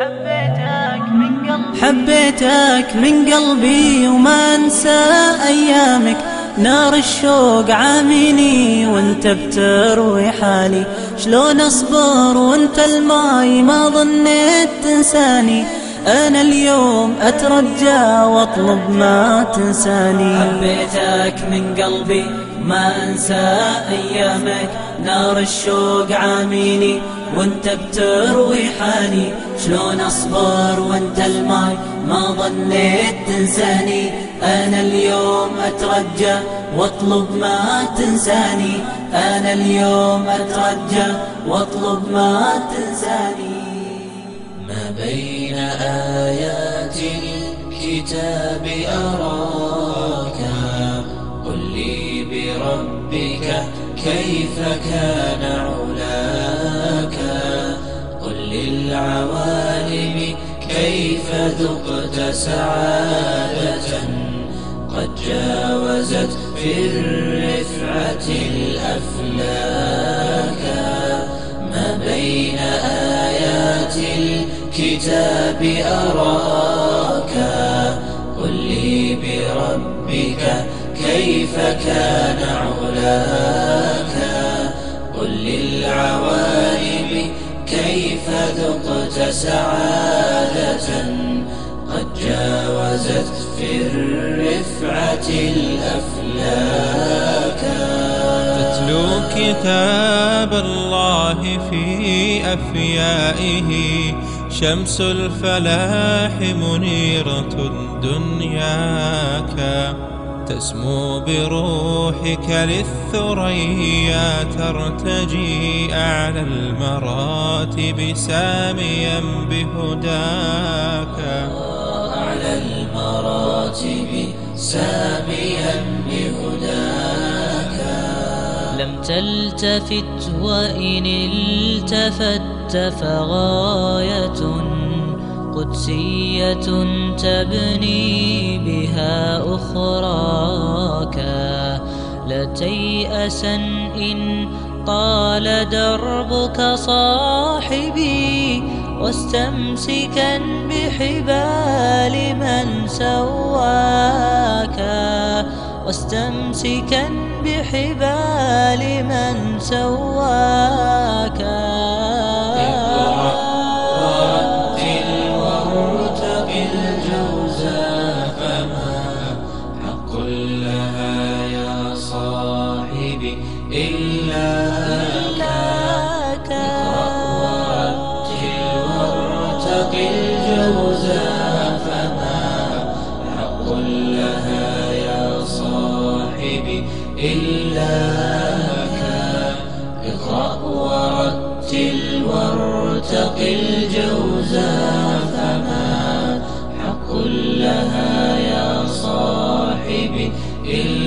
حبيتك من قلبي. حبيتك من قلبي وما انسى أيامك. نار الشوق عاميني وانت بتروي حالي. شلون أصبر وانت الماي؟ ما ظنيت تنساني. أنا اليوم أترجى وأطلب ما تنساني. حبيتك من قلبي ما انسى ايامك نار الشوق عاميني وانت بتروي حالي شلون اصبر وانت الماي؟ ما ظنيت تنساني. أنا اليوم أترجى واطلب ما تنساني. أنا اليوم أترجى واطلب ما تنساني. ما بين آيات الكتاب اراك بربك كيف كان علاك؟ قل للعوالم كيف ذقت سعادة؟ قد جاوزت في الرفعة الأفلاك. ما بين آيات الكتاب أراك؟ قل لي بربك كيف كان علاك قل للعوالم كيف ذقت سعادة قد جاوزت في الرفعة الأفلاك. تتلو كتاب الله في أفيائه شمس الفلاح منيرة دنياك. تسمو بروحك للثريا ترتجي أعلى المراتب ساميا بهداك. أعلى المراتب ساميا بهداك. لم تلتفت وإن التفت فغاية قدسية تبني بها أخراك. لا تيأسا إن طال دربك صاحبي واستمسكا بحبال من سواك. واستمسكا بحبال من سواك. فما حق لها يا صاحبي إلا لك ورتل وارتق الجوزا فما حق لها يا صاحبي إلا إقرأ ورتل وارتق الجوزا إلا